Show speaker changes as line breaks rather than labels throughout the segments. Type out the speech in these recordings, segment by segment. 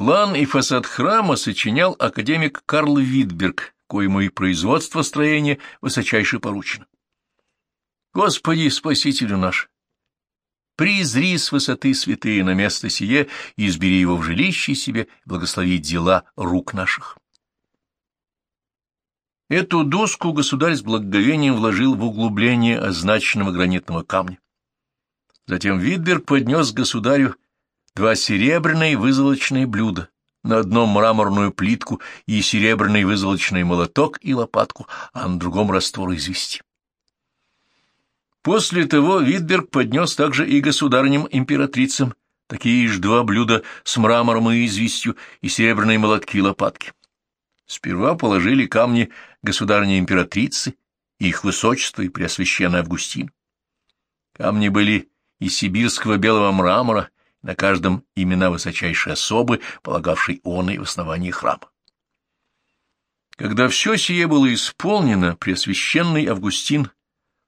План и фасад храма сочинял академик Карл Витберг, коему и производство строения высочайше поручено. Господи, Спасителю наш! Призри с высоты святые на место сие и избери его в жилище себе, благослови дела рук наших. Эту доску государь с благоговением вложил в углубление означенного гранитного камня. Затем Витберг поднес государю два серебряные вызолочные блюда, на одном мраморную плитку и серебряный вызолочный молоток и лопатку, а на другом раствор извести. После того Витберг поднес также и государыням-императрицам такие же два блюда с мрамором и известью и серебряные молотки и лопатки. Сперва положили камни государыни-императрицы, их высочество и преосвященный Августин. Камни были из сибирского белого мрамора, на каждом имена высочайшей особы, полагавшей он и в основании храма. Когда все сие было исполнено, Преосвященный Августин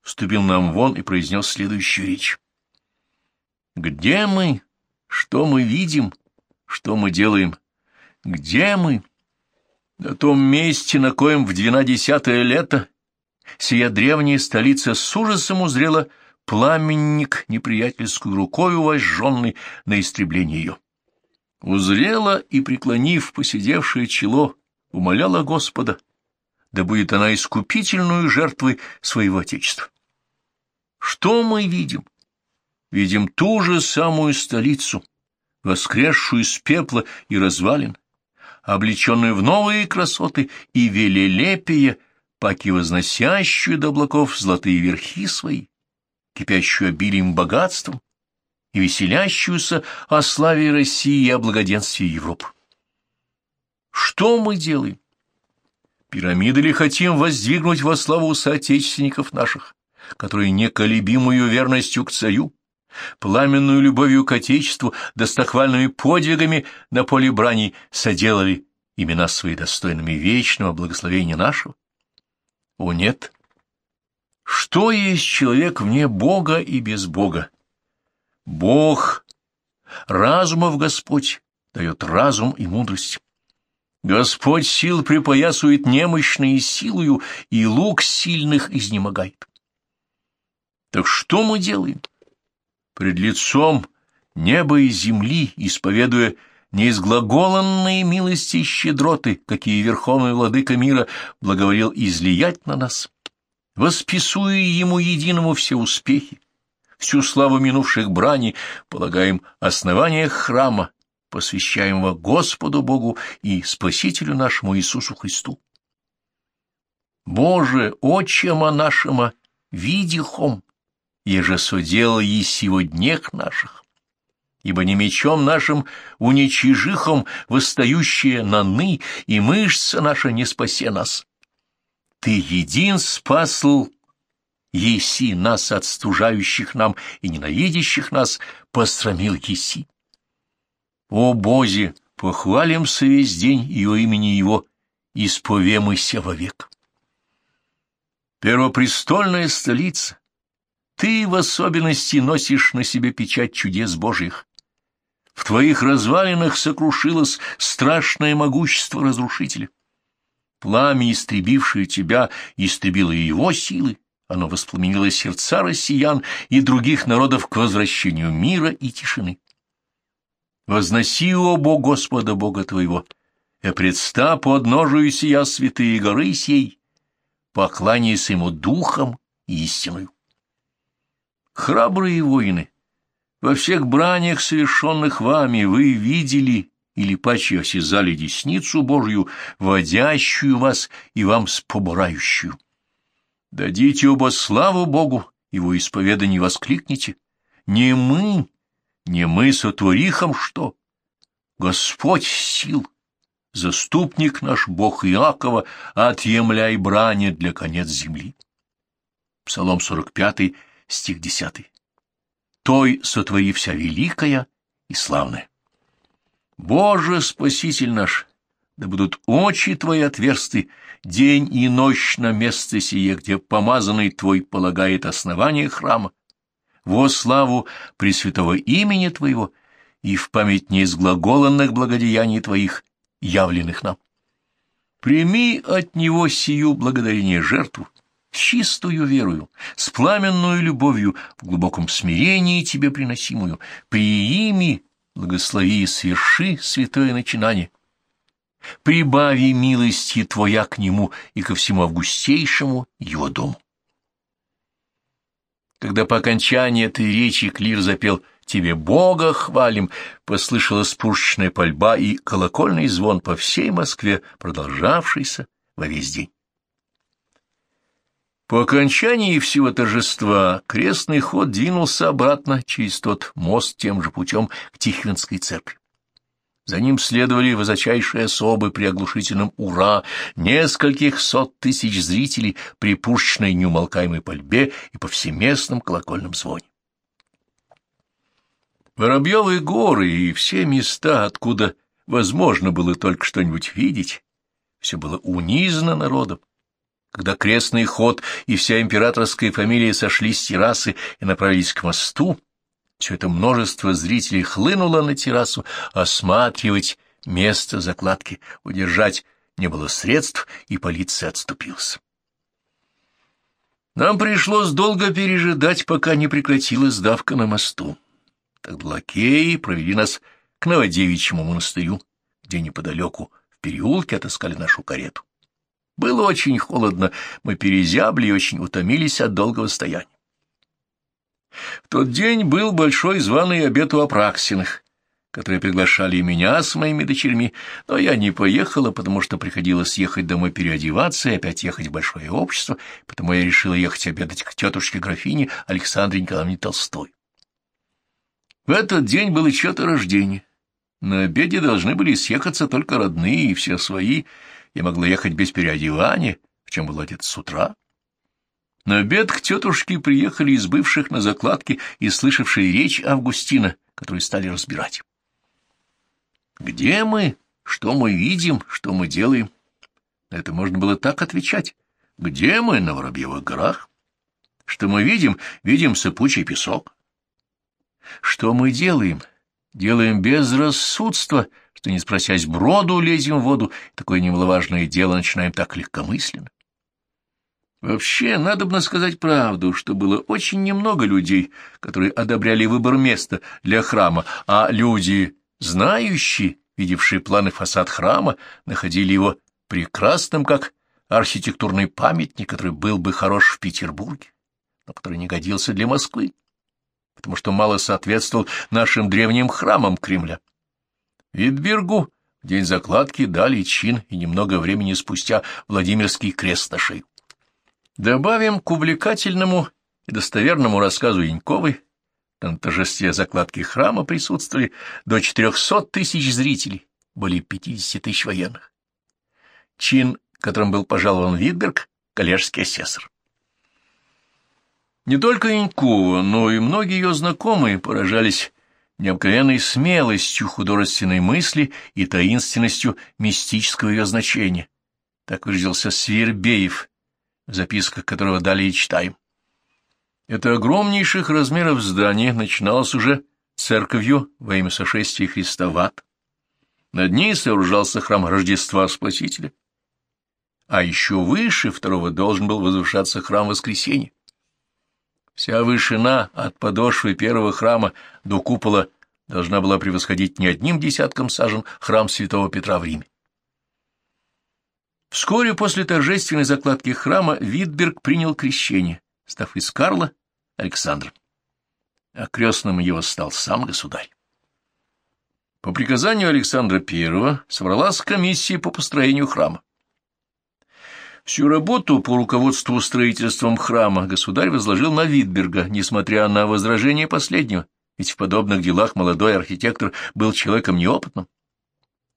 вступил нам вон и произнес следующую речь. «Где мы? Что мы видим? Что мы делаем? Где мы? На том месте, на коем в двенадесятое лето сия древняя столица с ужасом узрела пламенник неприятельскую рукою вожженный на истребление ее. Узрела и, преклонив посидевшее чело, умоляла Господа, да будет она искупительную жертвой своего Отечества. Что мы видим? Видим ту же самую столицу, воскресшую из пепла и развалин, облеченную в новые красоты и велелепие, паки возносящую до облаков золотые верхи свои, кипящую обилием богатством и веселящуюся о славе России и о благоденствии Европы. Что мы делаем? Пирамиды ли хотим воздвигнуть во славу соотечественников наших, которые неколебимую верностью к царю, пламенную любовью к Отечеству, достохвальными подвигами на поле брани соделали имена свои достойными вечного благословения нашего? О, нет! Что есть человек вне Бога и без Бога? Бог, разумов Господь, дает разум и мудрость. Господь сил припоясует немощные силою, и лук сильных изнемогает. Так что мы делаем? Пред лицом неба и земли, исповедуя неизглаголанные милости и щедроты, какие верховный владыка мира благоволил излиять на нас, восписуя ему единому все успехи, всю славу минувших брани, полагаем основание храма, посвящаемого Господу Богу и Спасителю нашему Иисусу Христу. Боже, отчема нашема, видихом, еже судел сего днех наших, ибо не мечом нашим уничижихом восстающие наны, и мышца наша не спасе нас. Ты един спасл, еси нас от стужающих нам и ненавидящих нас, пострамил еси. О Бозе, похвалимся весь день ее имени его, исповемыся вовек. Первопрестольная столица, ты в особенности носишь на себе печать чудес Божьих. В твоих развалинах сокрушилось страшное могущество разрушителя. Пламя, истребившее тебя, истребило и его силы, оно воспламенило сердца россиян и других народов к возвращению мира и тишины. Возноси, о Бог Господа Бога твоего, и предста под ножию сия святые горы сей, покланяйся ему духом и истиною. Храбрые воины, во всех бранях, совершенных вами, вы видели или паче осязали десницу Божью, водящую вас и вам споборающую. Дадите оба славу Богу, его исповедание воскликните. Не мы, не мы сотворихом что? Господь сил, заступник наш Бог Иакова, отъемляй брани для конец земли. Псалом 45, стих 10. Той сотвори вся великая и славная. Боже, Спаситель наш, да будут очи Твои отверсты день и ночь на место сие, где помазанный Твой полагает основание храма, во славу Пресвятого имени Твоего и в память неизглаголанных благодеяний Твоих, явленных нам. Прими от Него сию благодарение жертву, с чистую верою, с пламенную любовью, в глубоком смирении Тебе приносимую, приими, благослови и сверши святое начинание. Прибави милости Твоя к Нему и ко всему августейшему Его дому. Когда по окончании этой речи Клир запел «Тебе Бога хвалим», послышалась пушечная пальба и колокольный звон по всей Москве, продолжавшийся во весь день. По окончании всего торжества крестный ход двинулся обратно через тот мост тем же путем к Тихвинской церкви. За ним следовали высочайшие особы при оглушительном «Ура!» нескольких сот тысяч зрителей при пушечной неумолкаемой пальбе и повсеместном колокольном звоне. Воробьевые горы и все места, откуда возможно было только что-нибудь видеть, все было унизано народом когда крестный ход и вся императорская фамилия сошли с террасы и направились к мосту, все это множество зрителей хлынуло на террасу осматривать место закладки, удержать не было средств, и полиция отступилась. Нам пришлось долго пережидать, пока не прекратилась давка на мосту. Тогда лакеи провели нас к Новодевичьему монастырю, где неподалеку в переулке отыскали нашу карету. Было очень холодно, мы перезябли и очень утомились от долгого стояния. В тот день был большой званый обед у Апраксиных, которые приглашали меня с моими дочерьми, но я не поехала, потому что приходилось ехать домой переодеваться и опять ехать в большое общество, потому я решила ехать обедать к тетушке-графине Александре Николаевне Толстой. В этот день было чье-то рождение. На обеде должны были съехаться только родные и все свои, я могла ехать без переодевания, в чем был одет с утра. На обед к тетушке приехали из бывших на закладке и слышавшие речь Августина, которую стали разбирать. «Где мы? Что мы видим? Что мы делаем?» На это можно было так отвечать. «Где мы? На Воробьевых горах?» «Что мы видим? Видим сыпучий песок». «Что мы делаем?» Делаем безрассудство, что, не спросясь броду, лезем в воду, такое немаловажное дело начинаем так легкомысленно. Вообще, надо бы сказать правду, что было очень немного людей, которые одобряли выбор места для храма, а люди, знающие, видевшие планы фасад храма, находили его прекрасным, как архитектурный памятник, который был бы хорош в Петербурге, но который не годился для Москвы потому что мало соответствовал нашим древним храмам Кремля. Витбергу в день закладки дали чин и немного времени спустя Владимирский крест на шею. Добавим к увлекательному и достоверному рассказу Яньковой, на торжестве закладки храма присутствовали до 400 тысяч зрителей, более 50 тысяч военных. Чин, которым был пожалован Витберг, коллежский асессор. Не только Янькова, но и многие ее знакомые поражались необыкновенной смелостью художественной мысли и таинственностью мистического ее значения. Так выразился Свербеев, в записках которого далее читаем. Это огромнейших размеров здание начиналось уже церковью во имя сошествия Христа в ад. Над ней сооружался храм Рождества Спасителя. А еще выше второго должен был возвышаться храм Воскресения. Вся вышина от подошвы первого храма до купола должна была превосходить не одним десятком сажен храм святого Петра в Риме. Вскоре после торжественной закладки храма Витберг принял крещение, став из Карла Александром. А крестным его стал сам государь. По приказанию Александра I собралась комиссия по построению храма. Всю работу по руководству строительством храма государь возложил на Витберга, несмотря на возражения последнего, ведь в подобных делах молодой архитектор был человеком неопытным.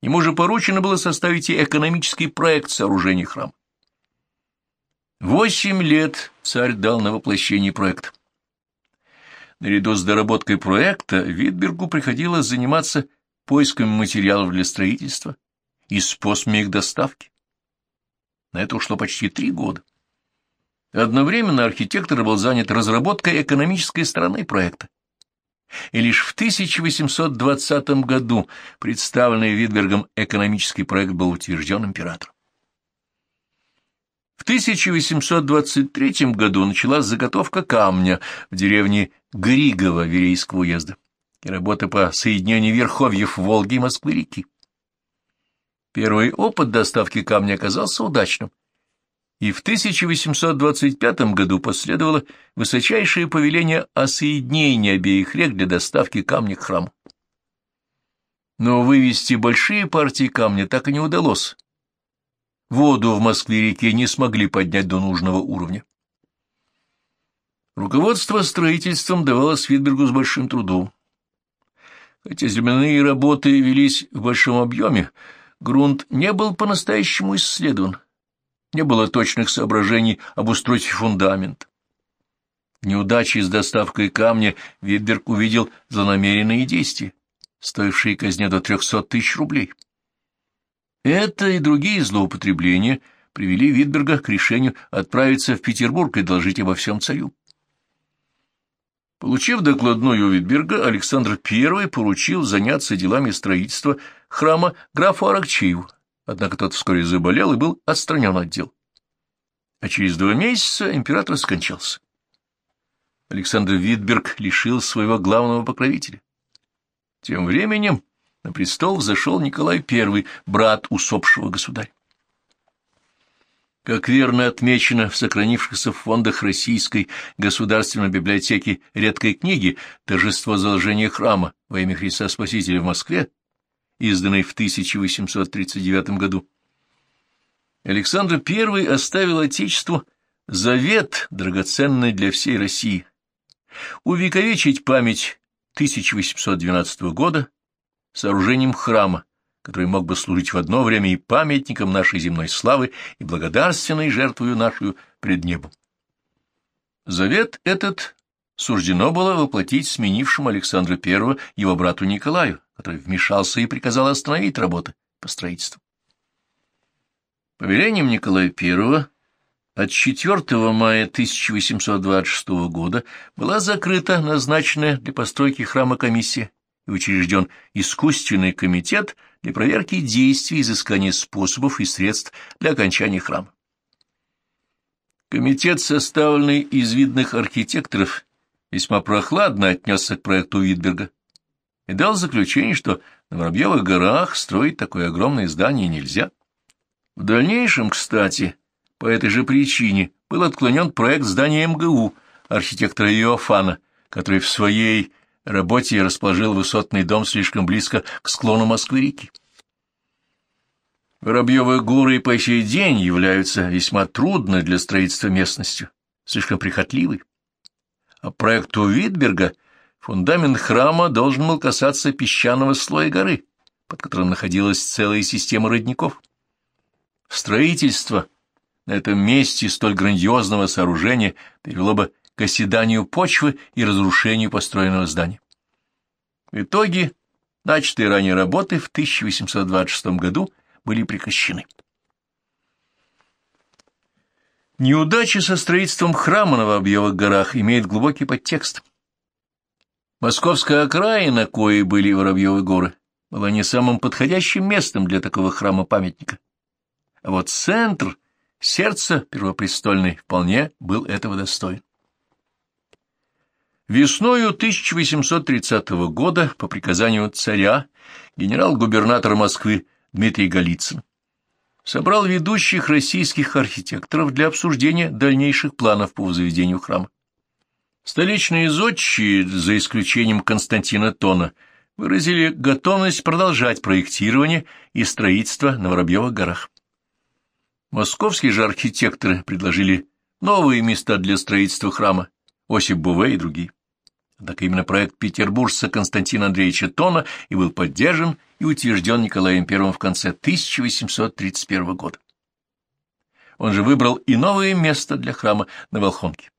Ему же поручено было составить и экономический проект сооружения храма. Восемь лет царь дал на воплощение проекта. Наряду с доработкой проекта Витбергу приходилось заниматься поиском материалов для строительства и способами их доставки. На это ушло почти три года. Одновременно архитектор был занят разработкой экономической стороны проекта. и лишь в 1820 году представленный Витбергом экономический проект был утвержден императором. В 1823 году началась заготовка камня в деревне Григово Верейского уезда и работа по соединению верховьев Волги и Москвы-реки. Первый опыт доставки камня оказался удачным, и в 1825 году последовало высочайшее повеление о соединении обеих рек для доставки камня к храму. Но вывести большие партии камня так и не удалось. Воду в Москве-реке не смогли поднять до нужного уровня. Руководство строительством давалось Витбергу с большим трудом. Хотя земляные работы велись в большом объеме, грунт не был по-настоящему исследован, не было точных соображений об устройстве фундамента. Неудачи с доставкой камня Витберг увидел за намеренные действия, стоившие казне до трехсот тысяч рублей. Это и другие злоупотребления привели Витберга к решению отправиться в Петербург и доложить обо всем царю. Получив докладную Витберга, Александр I поручил заняться делами строительства храма графу Аракчееву, однако тот вскоре заболел и был отстранен от дел. А через два месяца император скончался. Александр Витберг лишил своего главного покровителя. Тем временем на престол взошел Николай I, брат усопшего государя. Как верно отмечено в сохранившихся в фондах Российской государственной библиотеки редкой книги «Торжество заложения храма во имя Христа Спасителя в Москве», изданной в 1839 году, Александр I оставил Отечеству завет, драгоценный для всей России, увековечить память 1812 года сооружением храма, который мог бы служить в одно время и памятником нашей земной славы и благодарственной жертвою нашу пред небом. Завет этот суждено было воплотить сменившему Александра I его брату Николаю, который вмешался и приказал остановить работы по строительству. Повелением Николая I от 4 мая 1826 года была закрыта назначенная для постройки храма комиссия и учрежден искусственный комитет для проверки действий изыскания способов и средств для окончания храма. Комитет, составленный из видных архитекторов, весьма прохладно отнесся к проекту Витберга и дал заключение, что на Воробьевых горах строить такое огромное здание нельзя. В дальнейшем, кстати, по этой же причине был отклонен проект здания МГУ архитектора Иофана, который в своей работе расположил высотный дом слишком близко к склону Москвы-реки. Воробьевы горы по сей день являются весьма трудной для строительства местностью, слишком прихотливой. А проекту Витберга фундамент храма должен был касаться песчаного слоя горы, под которым находилась целая система родников. Строительство на этом месте столь грандиозного сооружения привело бы к оседанию почвы и разрушению построенного здания. В итоге начатые ранее работы в 1826 году были прекращены. Неудача со строительством храма на Воробьевых горах имеет глубокий подтекст. Московская окраина, кои были Воробьевы горы, была не самым подходящим местом для такого храма-памятника. А вот центр, сердце первопрестольной, вполне был этого достоин. Весною 1830 года по приказанию царя генерал-губернатор Москвы Дмитрий Голицын собрал ведущих российских архитекторов для обсуждения дальнейших планов по возведению храма. Столичные зодчие, за исключением Константина Тона, выразили готовность продолжать проектирование и строительство на Воробьевых горах. Московские же архитекторы предложили новые места для строительства храма, Осип Буве и другие. Однако именно проект петербуржца Константина Андреевича Тона и был поддержан и утвержден Николаем I в конце 1831 года. Он же выбрал и новое место для храма на Волхонке.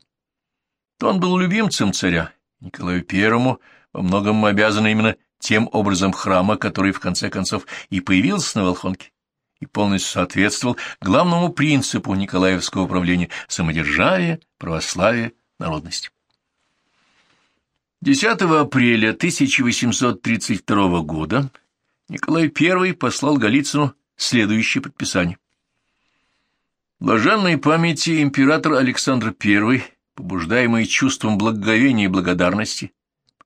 Тон был любимцем царя, Николаю I во многом обязан именно тем образом храма, который в конце концов и появился на Волхонке и полностью соответствовал главному принципу Николаевского управления – самодержавие, православие, народность. 10 апреля 1832 года Николай I послал Голицыну следующее подписание. Блаженной памяти император Александр I, побуждаемый чувством благоговения и благодарности,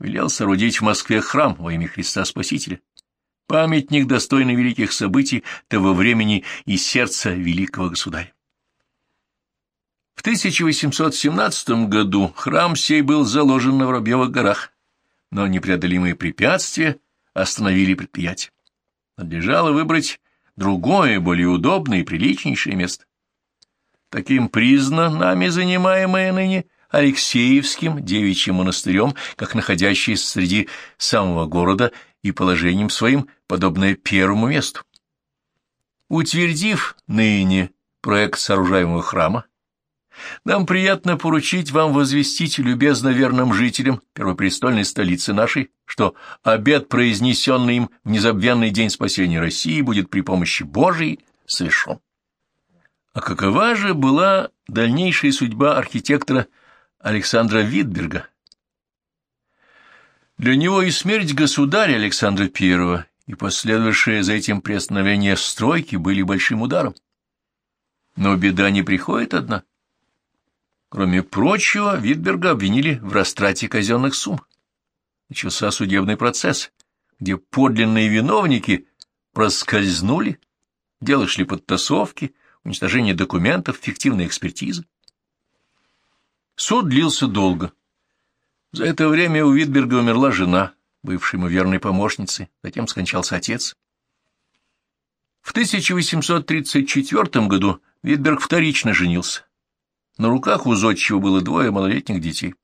велел соорудить в Москве храм во имя Христа Спасителя, памятник, достойный великих событий того времени и сердца великого государя. В 1817 году храм сей был заложен на Воробьевых горах, но непреодолимые препятствия остановили предприятие. Надлежало выбрать другое, более удобное и приличнейшее место. Таким признано нами занимаемое ныне Алексеевским девичьим монастырем, как находящееся среди самого города и положением своим, подобное первому месту. Утвердив ныне проект сооружаемого храма, нам приятно поручить вам возвестить любезно верным жителям первопрестольной столицы нашей, что обед, произнесенный им в незабвенный день спасения России, будет при помощи Божией совершен. А какова же была дальнейшая судьба архитектора Александра Витберга? Для него и смерть государя Александра I, и последовавшее за этим приостановление стройки были большим ударом. Но беда не приходит одна. Кроме прочего, Витберга обвинили в растрате казенных сумм. Начался судебный процесс, где подлинные виновники проскользнули, дело шли подтасовки, уничтожение документов, фиктивная экспертиза. Суд длился долго. За это время у Витберга умерла жена, бывшая ему верной помощницей, затем скончался отец. В 1834 году Витберг вторично женился. На руках у зодчего было двое малолетних детей.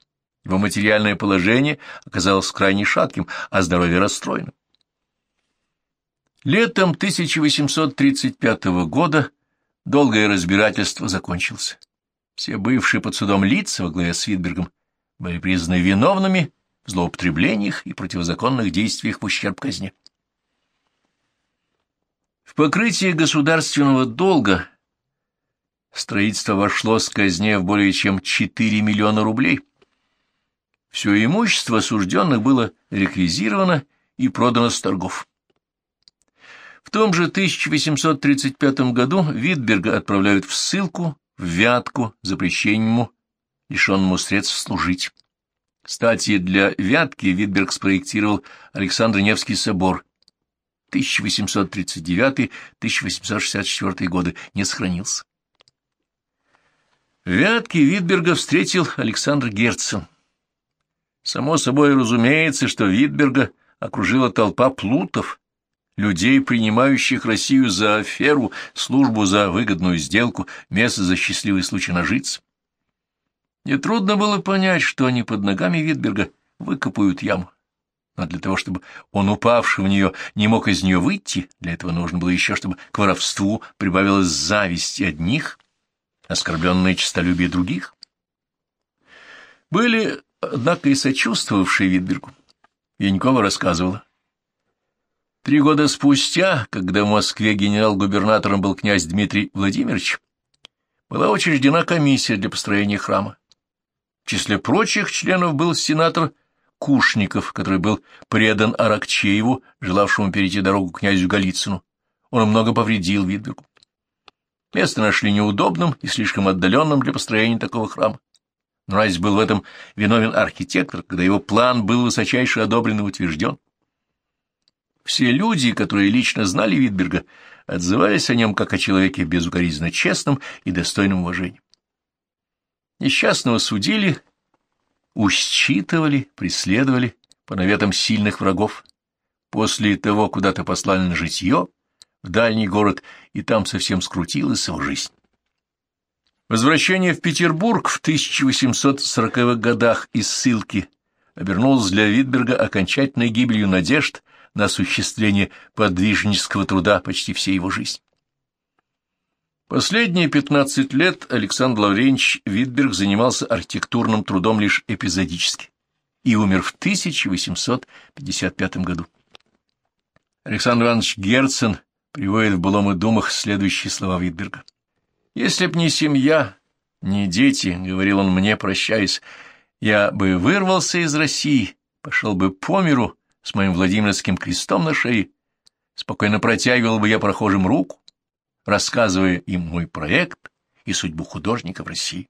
Его материальное положение оказалось крайне шатким, а здоровье расстроенным. Летом 1835 года долгое разбирательство закончилось. Все бывшие под судом лица во главе с Витбергом были признаны виновными в злоупотреблениях и противозаконных действиях в ущерб казне. В покрытие государственного долга Строительство вошло с казне в более чем 4 миллиона рублей. Все имущество осужденных было реквизировано и продано с торгов. В том же 1835 году Витберга отправляют в ссылку в Вятку запрещенному, лишенному средств служить. Кстати, для Вятки Витберг спроектировал Александр Невский собор 1839-1864 годы, не сохранился. Вятки Витберга встретил Александр Герцен. Само собой разумеется, что Витберга окружила толпа плутов, людей, принимающих Россию за аферу, службу за выгодную сделку, место за счастливый случай нажиться. Нетрудно было понять, что они под ногами Витберга выкопают яму. Но для того, чтобы он, упавший в нее, не мог из нее выйти, для этого нужно было еще, чтобы к воровству прибавилась зависть одних, оскорбленное честолюбие других. Были, однако, и сочувствовавшие Витбергу. Янькова рассказывала. Три года спустя, когда в Москве генерал-губернатором был князь Дмитрий Владимирович, была учреждена комиссия для построения храма. В числе прочих членов был сенатор Кушников, который был предан Аракчееву, желавшему перейти дорогу князю Голицыну. Он много повредил Витбергу. Место нашли неудобным и слишком отдаленным для построения такого храма. Но разве был в этом виновен архитектор, когда его план был высочайше одобрен и утвержден? Все люди, которые лично знали Витберга, отзывались о нем как о человеке безукоризненно честном и достойном уважения. Несчастного судили, усчитывали, преследовали по наветам сильных врагов. После того куда-то послали на житье, в дальний город, и там совсем скрутилась его жизнь. Возвращение в Петербург в 1840-х годах из ссылки обернулось для Витберга окончательной гибелью надежд на осуществление подвижнического труда почти всей его жизни. Последние 15 лет Александр Лавренч Витберг занимался архитектурным трудом лишь эпизодически и умер в 1855 году. Александр Иванович Герцен приводит в былом и думах следующие слова Витберга. «Если б не семья, не дети, — говорил он мне, прощаясь, — я бы вырвался из России Пошел бы по миру с моим Владимирским крестом на шее, спокойно протягивал бы я прохожим руку, рассказывая им мой проект и судьбу художника в России.